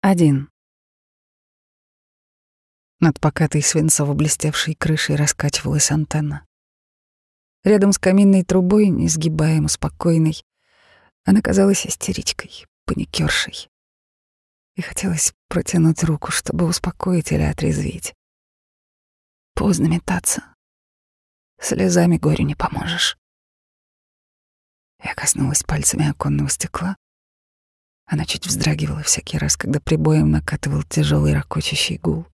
Один. Над покатой свинцово-блестевшей крышей раскачивалась антенна. Рядом с каминной трубой, несгибаемо спокойной, она казалась истеричкой, паникершей. И хотелось протянуть руку, чтобы успокоить или отрезвить. Поздно метаться. Слезами горю не поможешь. Я коснулась пальцами оконного стекла. Она чуть вздрагивала всякий раз, когда прибоем накатывал тяжелый ракочащий гул.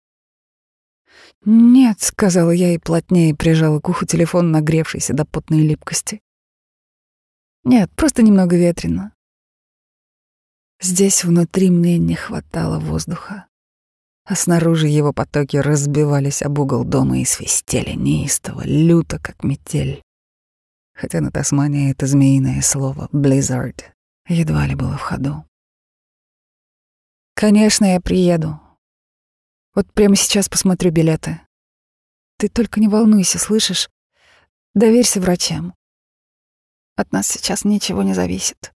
«Нет», — сказала я и плотнее прижала к уху телефон, нагревшийся до потной липкости. «Нет, просто немного ветрено. Здесь внутри мне не хватало воздуха, а снаружи его потоки разбивались об угол дома и свистели неистово, люто, как метель. Хотя на Тасмании это змеиное слово «blizzard» едва ли было в ходу. «Конечно, я приеду», вот прямо сейчас посмотрю билеты. Ты только не волнуйся, слышишь? Доверься врачам. От нас сейчас ничего не зависит.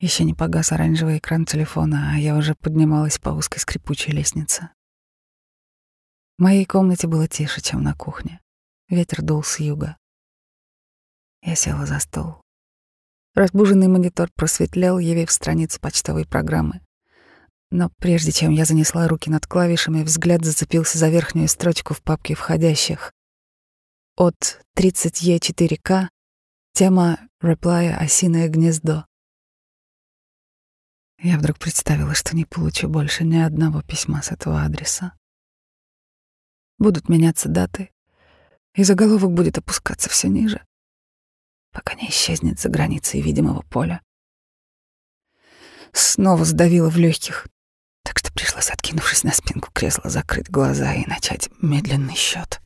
Еще не погас оранжевый экран телефона, а я уже поднималась по узкой скрипучей лестнице. В моей комнате было тише, чем на кухне. Ветер дул с юга. Я села за стол. Разбуженный монитор просветлел, явив страницу почтовой программы. Но прежде чем я занесла руки над клавишами, взгляд зацепился за верхнюю строчку в папке входящих. От 30Е4К тема «Реплая осиное гнездо». Я вдруг представила, что не получу больше ни одного письма с этого адреса. Будут меняться даты, и заголовок будет опускаться все ниже, пока не исчезнет за границей видимого поля. Снова сдавило в легких, так что пришлось, откинувшись на спинку кресла, закрыть глаза и начать медленный счет.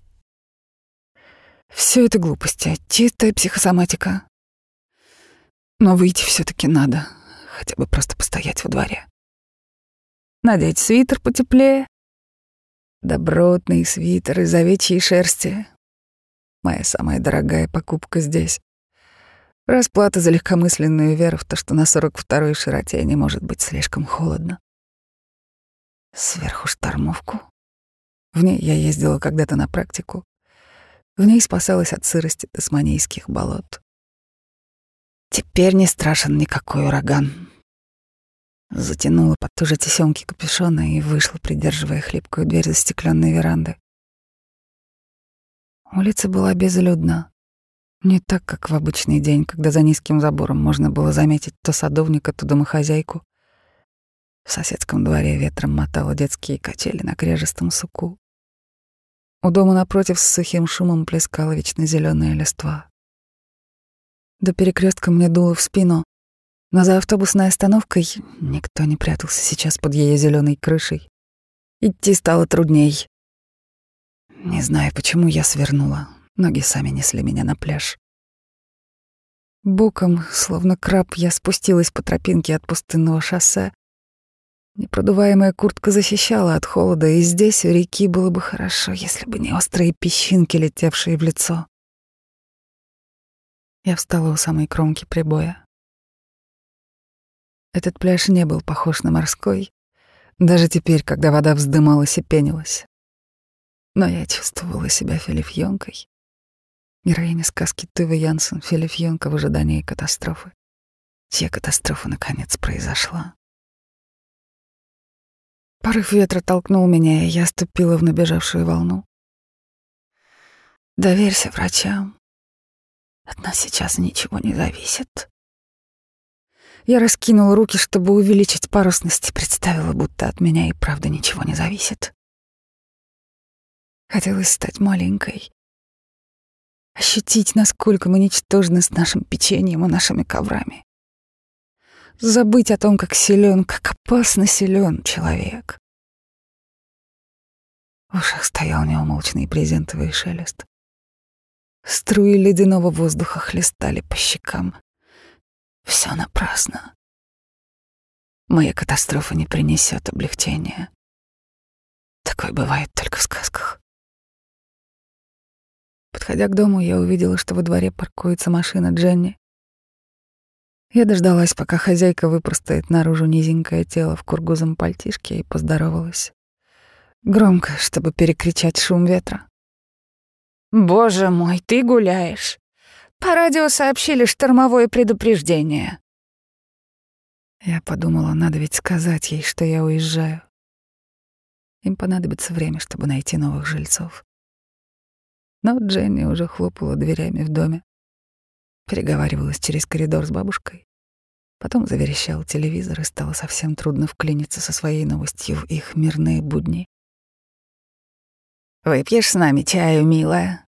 Все это глупости, чистая психосоматика. Но выйти все-таки надо, хотя бы просто постоять во дворе. Надеть свитер потеплее. Добротный свитер из овечьей шерсти. Моя самая дорогая покупка здесь. Расплата за легкомысленную веру в то, что на 42-й широте не может быть слишком холодно. Сверху штормовку. В ней я ездила когда-то на практику. В ней спасалась от сырости тасманийских болот. Теперь не страшен никакой ураган. Затянула под ту же тесемки капюшона и вышла, придерживая хлипкую дверь застекленной веранды. Улица была безлюдна. Не так, как в обычный день, когда за низким забором можно было заметить то садовника, то домохозяйку, в соседском дворе ветром мотало детские качели на крежестом суку. У дома напротив с сухим шумом плескала вечно зеленая листва. До перекрестка мне дуло в спину, но за автобусной остановкой никто не прятался сейчас под ее зеленой крышей. Идти стало трудней. Не знаю, почему я свернула. Ноги сами несли меня на пляж. Боком, словно краб, я спустилась по тропинке от пустынного шоссе Непродуваемая куртка защищала от холода, и здесь, у реки, было бы хорошо, если бы не острые песчинки, летевшие в лицо. Я встала у самой кромки прибоя. Этот пляж не был похож на морской, даже теперь, когда вода вздымалась и пенилась. Но я чувствовала себя филифьонкой. Героиня сказки Тывы Янсен, филифьонка в ожидании катастрофы, чья катастрофа наконец произошла. Порыв ветра толкнул меня, и я ступила в набежавшую волну. Доверься врачам. От нас сейчас ничего не зависит. Я раскинула руки, чтобы увеличить парусность, и представила, будто от меня и правда ничего не зависит. Хотелось стать маленькой. Ощутить, насколько мы ничтожны с нашим печеньем и нашими коврами забыть о том, как силен, как опасно силен человек. В ушах стоял неумолчный презентовый шелест. Струи ледяного воздуха хлестали по щекам. Все напрасно. Моя катастрофа не принесет облегчения. Такое бывает только в сказках. Подходя к дому, я увидела, что во дворе паркуется машина Дженни. Я дождалась, пока хозяйка выпростает наружу низенькое тело в кургузом пальтишке и поздоровалась. Громко, чтобы перекричать шум ветра. «Боже мой, ты гуляешь! По радио сообщили штормовое предупреждение». Я подумала, надо ведь сказать ей, что я уезжаю. Им понадобится время, чтобы найти новых жильцов. Но Дженни уже хлопала дверями в доме, переговаривалась через коридор с бабушкой. Потом заверещал телевизор, и стало совсем трудно вклиниться со своей новостью в их мирные будни. «Выпьешь с нами чаю, милая?»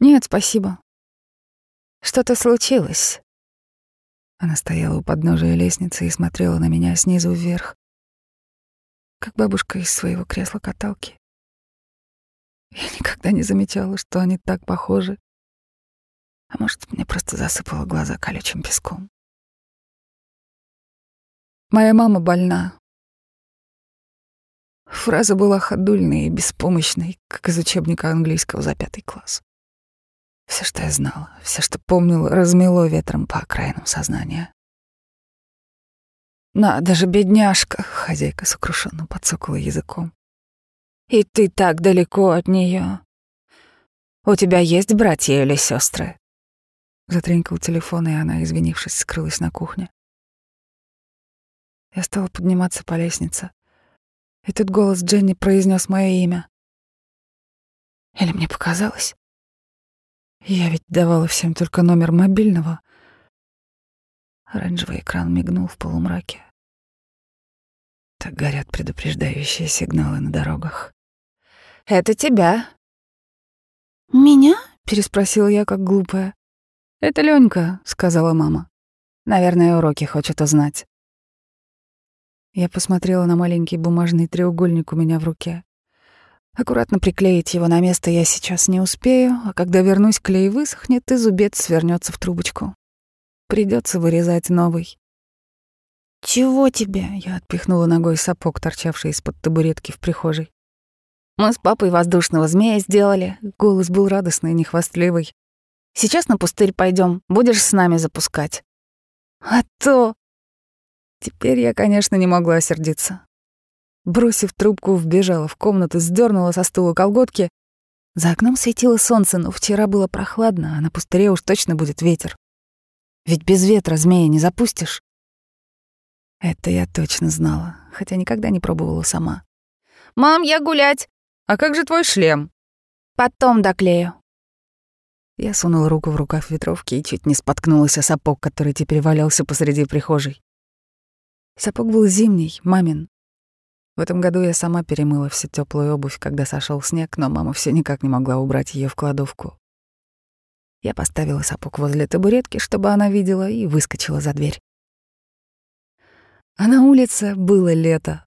«Нет, спасибо». «Что-то случилось?» Она стояла у подножия лестницы и смотрела на меня снизу вверх, как бабушка из своего кресла-каталки. Я никогда не замечала, что они так похожи. А может, мне просто засыпало глаза колючим песком. Моя мама больна. Фраза была ходульной и беспомощной, как из учебника английского за пятый класс. Все, что я знала, все, что помнила, размело ветром по окраинам сознания. «Надо же, бедняжка!» — хозяйка сокрушенно подсокала языком. «И ты так далеко от нее. У тебя есть братья или сестры? Затренькал телефон, и она, извинившись, скрылась на кухне. Я стала подниматься по лестнице. И тут голос Дженни произнес мое имя. Или мне показалось? Я ведь давала всем только номер мобильного. Оранжевый экран мигнул в полумраке. Так горят предупреждающие сигналы на дорогах. «Это тебя». «Меня?» — переспросила я, как глупая. «Это Ленька», — сказала мама. «Наверное, уроки хочет узнать». Я посмотрела на маленький бумажный треугольник у меня в руке. Аккуратно приклеить его на место я сейчас не успею, а когда вернусь, клей высохнет, и зубец свернется в трубочку. Придется вырезать новый. «Чего тебе?» — я отпихнула ногой сапог, торчавший из-под табуретки в прихожей. «Мы с папой воздушного змея сделали». Голос был радостный, нехвастливый. «Сейчас на пустырь пойдем, будешь с нами запускать». «А то!» Теперь я, конечно, не могла сердиться. Бросив трубку, вбежала в комнату, сдернула со стула колготки. За окном светило солнце, но вчера было прохладно, а на пустыре уж точно будет ветер. Ведь без ветра змея не запустишь. Это я точно знала, хотя никогда не пробовала сама. «Мам, я гулять!» «А как же твой шлем?» «Потом доклею». Я сунула руку в рукав ветровки и чуть не споткнулась о сапог, который теперь валялся посреди прихожей. Сапог был зимний, мамин. В этом году я сама перемыла всю теплую обувь, когда сошел снег, но мама все никак не могла убрать ее в кладовку. Я поставила сапог возле табуретки, чтобы она видела, и выскочила за дверь. А на улице было лето.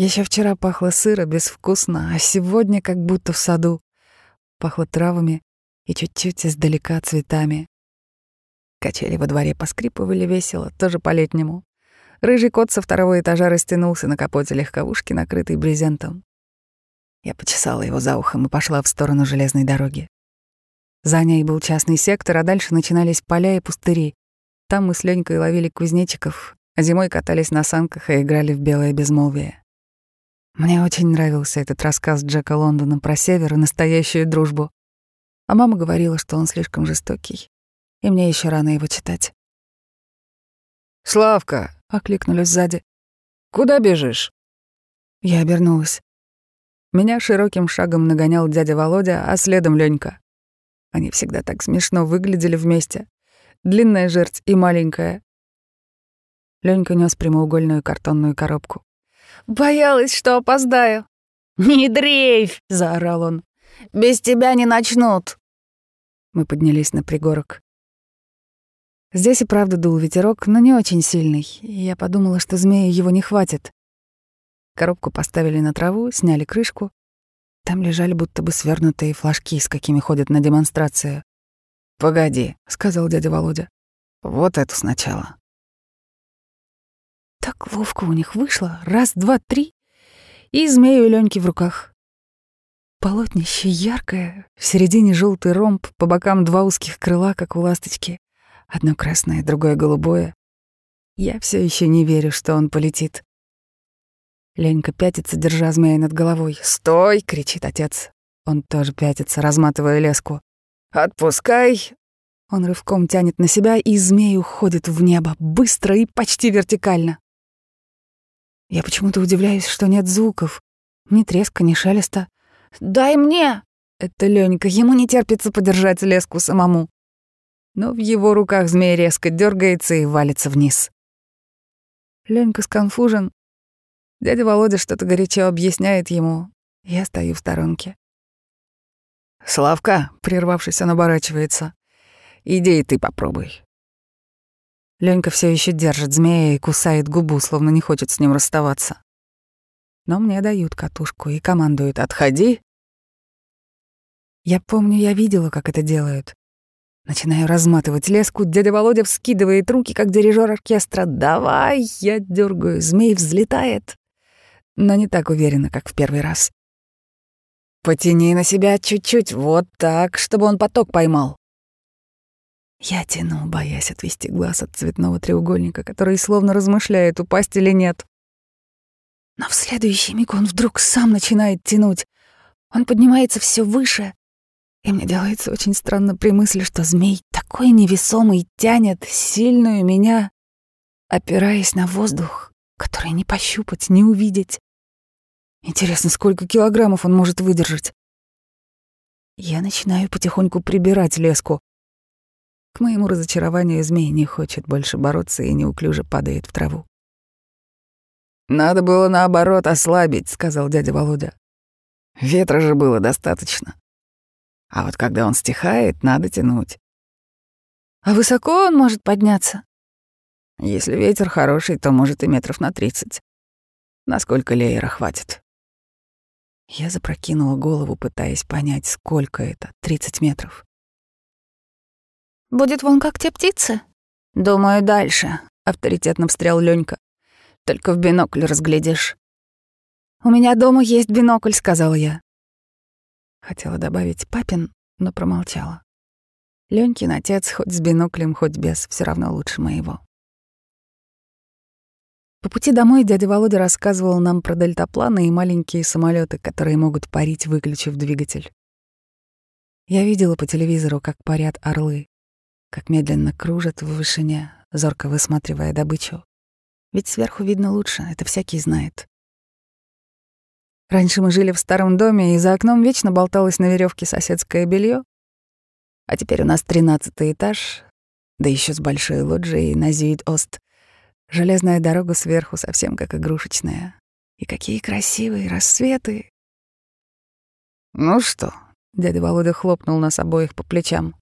Еще вчера пахло сыро, безвкусно, а сегодня как будто в саду. Пахло травами и чуть-чуть издалека цветами. Качели во дворе поскрипывали весело, тоже по-летнему. Рыжий кот со второго этажа растянулся на капоте легковушки, накрытой брезентом. Я почесала его за ухом и пошла в сторону железной дороги. За ней был частный сектор, а дальше начинались поля и пустыри. Там мы с Ленькой ловили кузнечиков, а зимой катались на санках и играли в белое безмолвие. Мне очень нравился этот рассказ Джека Лондона про север и настоящую дружбу. А мама говорила, что он слишком жестокий, и мне еще рано его читать. «Славка!» — окликнули сзади. «Куда бежишь?» Я обернулась. Меня широким шагом нагонял дядя Володя, а следом Ленька. Они всегда так смешно выглядели вместе. Длинная жерть и маленькая. Ленька нес прямоугольную картонную коробку. «Боялась, что опоздаю». «Не дрейфь!» — заорал он. «Без тебя не начнут». Мы поднялись на пригорок. Здесь и правда дул ветерок, но не очень сильный, и я подумала, что змеи его не хватит. Коробку поставили на траву, сняли крышку. Там лежали будто бы свернутые флажки, с какими ходят на демонстрацию. «Погоди», — сказал дядя Володя. «Вот это сначала». Так ловко у них вышло. Раз, два, три. И змею Леньки в руках. Полотнище яркое, в середине желтый ромб, по бокам два узких крыла, как у ласточки Одно красное, другое голубое. Я все еще не верю, что он полетит. Ленька пятится, держа змея над головой. «Стой!» — кричит отец. Он тоже пятится, разматывая леску. «Отпускай!» Он рывком тянет на себя, и змей уходит в небо, быстро и почти вертикально. Я почему-то удивляюсь, что нет звуков. Ни треска, ни шелеста. «Дай мне!» Это Лёнька, ему не терпится подержать леску самому. Но в его руках змей резко дергается и валится вниз. Лёнька сконфужен. Дядя Володя что-то горячо объясняет ему. Я стою в сторонке. «Славка», — прервавшись, он оборачивается. «Иди и ты попробуй». Ленька все еще держит змея и кусает губу, словно не хочет с ним расставаться. Но мне дают катушку и командуют «Отходи!» Я помню, я видела, как это делают. Начинаю разматывать леску, дядя Володя вскидывает руки, как дирижер оркестра. «Давай!» Я дергаю, змей взлетает. Но не так уверенно, как в первый раз. Потяни на себя чуть-чуть, вот так, чтобы он поток поймал. Я тяну, боясь отвести глаз от цветного треугольника, который словно размышляет, упасть или нет. Но в следующий миг он вдруг сам начинает тянуть. Он поднимается все выше, и мне делается очень странно при мысли, что змей такой невесомый тянет сильную меня, опираясь на воздух, который не пощупать, не увидеть. Интересно, сколько килограммов он может выдержать? Я начинаю потихоньку прибирать леску. К моему разочарованию змей не хочет больше бороться и неуклюже падает в траву. «Надо было, наоборот, ослабить», — сказал дядя Володя. «Ветра же было достаточно. А вот когда он стихает, надо тянуть». «А высоко он может подняться?» «Если ветер хороший, то может и метров на тридцать. Насколько леера хватит?» Я запрокинула голову, пытаясь понять, сколько это — тридцать метров. «Будет вон как те птицы?» «Думаю, дальше», — авторитетно встрял Лёнька. «Только в бинокль разглядишь». «У меня дома есть бинокль», — сказала я. Хотела добавить папин, но промолчала. Лёнькин отец хоть с биноклем, хоть без, все равно лучше моего. По пути домой дядя Володя рассказывал нам про дельтапланы и маленькие самолеты, которые могут парить, выключив двигатель. Я видела по телевизору, как парят орлы, как медленно кружат в вышине, зорко высматривая добычу. Ведь сверху видно лучше, это всякий знает. Раньше мы жили в старом доме, и за окном вечно болталось на веревке соседское белье. А теперь у нас тринадцатый этаж, да еще с большой лоджией на Зюит-Ост — Железная дорога сверху совсем как игрушечная. И какие красивые рассветы. «Ну что?» — дядя Володя хлопнул нас обоих по плечам.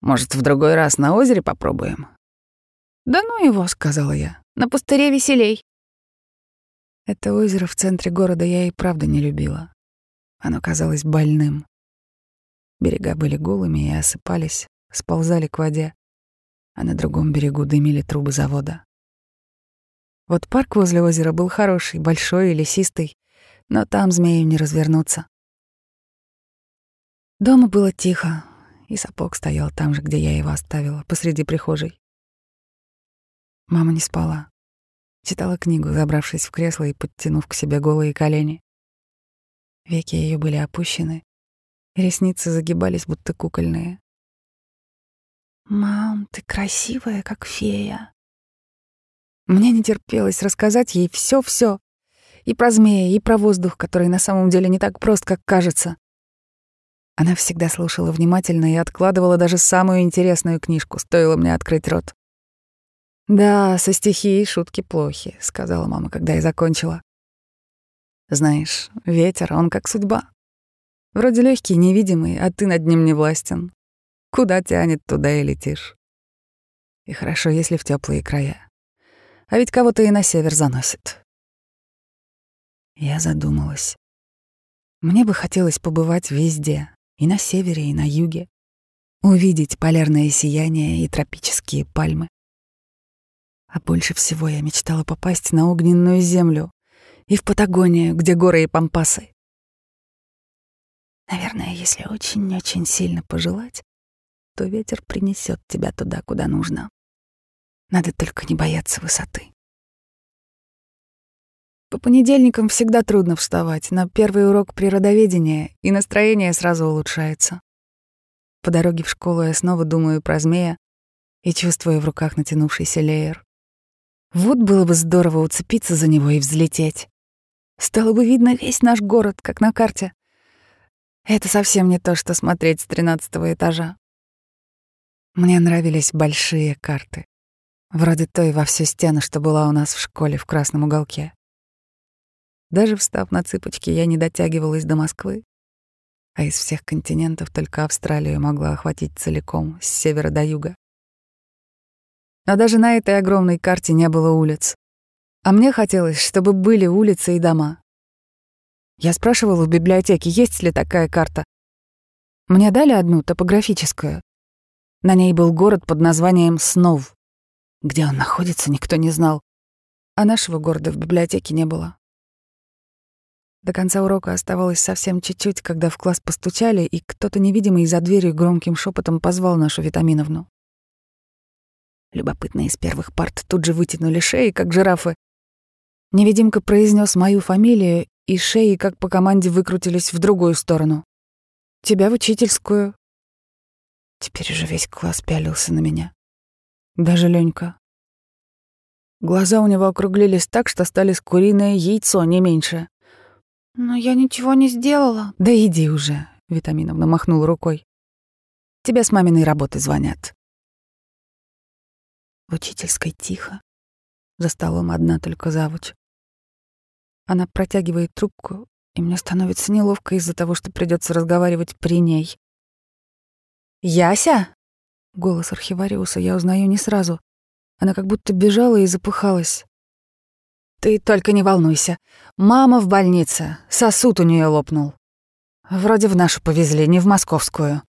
«Может, в другой раз на озере попробуем?» «Да ну его», — сказала я. «На пустыре веселей». Это озеро в центре города я и правда не любила. Оно казалось больным. Берега были голыми и осыпались, сползали к воде, а на другом берегу дымили трубы завода. Вот парк возле озера был хороший, большой и лесистый, но там змею не развернуться. Дома было тихо, и сапог стоял там же, где я его оставила, посреди прихожей. Мама не спала. Читала книгу, забравшись в кресло и подтянув к себе голые колени. Веки ее были опущены, ресницы загибались, будто кукольные. «Мам, ты красивая, как фея», мне не терпелось рассказать ей все-все. И про змея, и про воздух, который на самом деле не так прост, как кажется. Она всегда слушала внимательно и откладывала даже самую интересную книжку, стоило мне открыть рот. «Да, со стихией шутки плохи», — сказала мама, когда я закончила. «Знаешь, ветер, он как судьба. Вроде легкий, невидимый, а ты над ним не властен. Куда тянет, туда и летишь. И хорошо, если в теплые края. А ведь кого-то и на север заносит. Я задумалась. Мне бы хотелось побывать везде, и на севере, и на юге, увидеть полярное сияние и тропические пальмы. А больше всего я мечтала попасть на огненную землю и в Патагонию, где горы и пампасы. Наверное, если очень-очень сильно пожелать, что ветер принесет тебя туда, куда нужно. Надо только не бояться высоты. По понедельникам всегда трудно вставать. На первый урок природоведения, и настроение сразу улучшается. По дороге в школу я снова думаю про змея и чувствую в руках натянувшийся леер. Вот было бы здорово уцепиться за него и взлететь. Стало бы видно весь наш город, как на карте. Это совсем не то, что смотреть с тринадцатого этажа. Мне нравились большие карты, вроде той во всю стену, что была у нас в школе в красном уголке. Даже встав на цыпочки, я не дотягивалась до Москвы, а из всех континентов только Австралию могла охватить целиком, с севера до юга. Но даже на этой огромной карте не было улиц. А мне хотелось, чтобы были улицы и дома. Я спрашивала в библиотеке, есть ли такая карта. Мне дали одну, топографическую. На ней был город под названием Снов. Где он находится, никто не знал. А нашего города в библиотеке не было. До конца урока оставалось совсем чуть-чуть, когда в класс постучали, и кто-то невидимый за дверью громким шепотом позвал нашу Витаминовну. Любопытные из первых парт тут же вытянули шеи, как жирафы. Невидимка произнес мою фамилию, и шеи, как по команде, выкрутились в другую сторону. «Тебя в учительскую». Теперь уже весь класс пялился на меня. Даже Ленька. Глаза у него округлились так, что стали с куриное яйцо, не меньше. «Но я ничего не сделала». «Да иди уже», — Витаминовна махнула рукой. «Тебе с маминой работы звонят». В учительской тихо. За столом одна только завуч. Она протягивает трубку, и мне становится неловко из-за того, что придется разговаривать при ней. «Яся?» Голос архивариуса я узнаю не сразу. Она как будто бежала и запыхалась. Ты только не волнуйся. Мама в больнице. Сосуд у нее лопнул. Вроде в нашу повезли, не в московскую.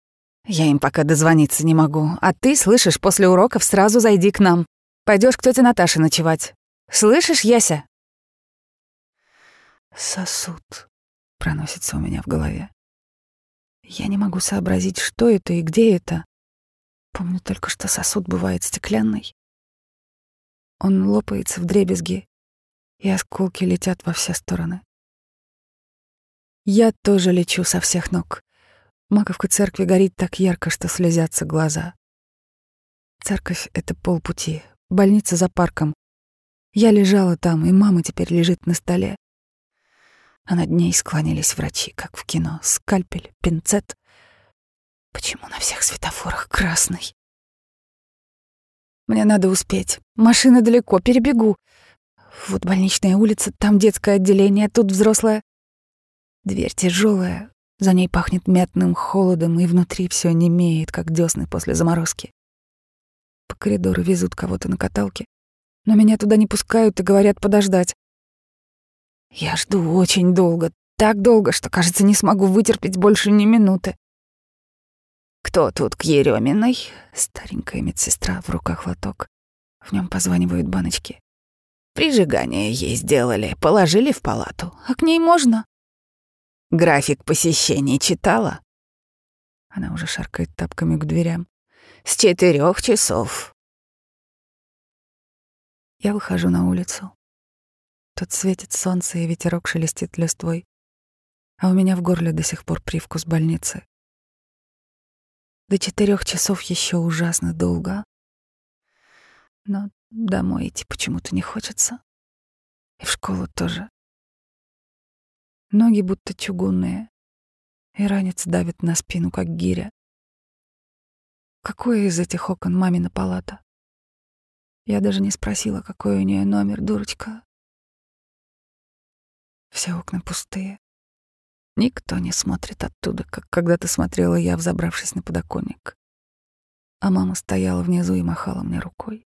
Я им пока дозвониться не могу. А ты, слышишь, после уроков сразу зайди к нам. Пойдешь к тете Наташе ночевать. Слышишь, Яся? Сосуд проносится у меня в голове. Я не могу сообразить, что это и где это. Помню только, что сосуд бывает стеклянный. Он лопается в дребезги, и осколки летят во все стороны. Я тоже лечу со всех ног. Маковка церкви горит так ярко, что слезятся глаза. Церковь — это полпути, больница за парком. Я лежала там, и мама теперь лежит на столе. А над ней склонились врачи, как в кино. Скальпель, пинцет. Почему на всех светофорах красный? Мне надо успеть. Машина далеко, перебегу. Вот больничная улица, там детское отделение, тут взрослое. Дверь тяжелая, за ней пахнет мятным холодом, и внутри все немеет, как десны после заморозки. По коридору везут кого-то на каталке, но меня туда не пускают и говорят подождать. Я жду очень долго, так долго, что, кажется, не смогу вытерпеть больше ни минуты. «Кто тут к Ереминой?» Старенькая медсестра, в руках лоток. В нем позванивают баночки. Прижигание ей сделали, положили в палату. А к ней можно? График посещений читала? Она уже шаркает тапками к дверям. С четырех часов. Я выхожу на улицу. Тут светит солнце, и ветерок шелестит листвой. А у меня в горле до сих пор привкус больницы. До четырех часов еще ужасно долго. Но Домой идти почему-то не хочется. И в школу тоже. Ноги будто чугунные, и ранец давит на спину, как гиря. Какое из этих окон мамина палата? Я даже не спросила, какой у нее номер, дурочка. Все окна пустые. Никто не смотрит оттуда, как когда-то смотрела я, взобравшись на подоконник. А мама стояла внизу и махала мне рукой.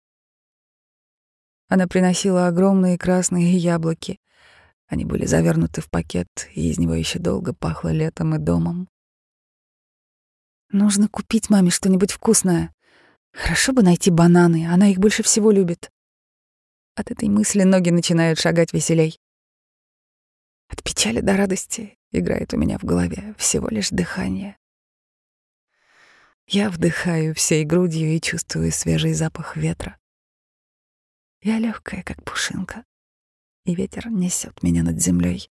Она приносила огромные красные яблоки. Они были завернуты в пакет, и из него еще долго пахло летом и домом. Нужно купить маме что-нибудь вкусное. Хорошо бы найти бананы, она их больше всего любит. От этой мысли ноги начинают шагать веселей. От печали до радости играет у меня в голове всего лишь дыхание. Я вдыхаю всей грудью и чувствую свежий запах ветра. Я легкая, как пушинка, и ветер несет меня над землей.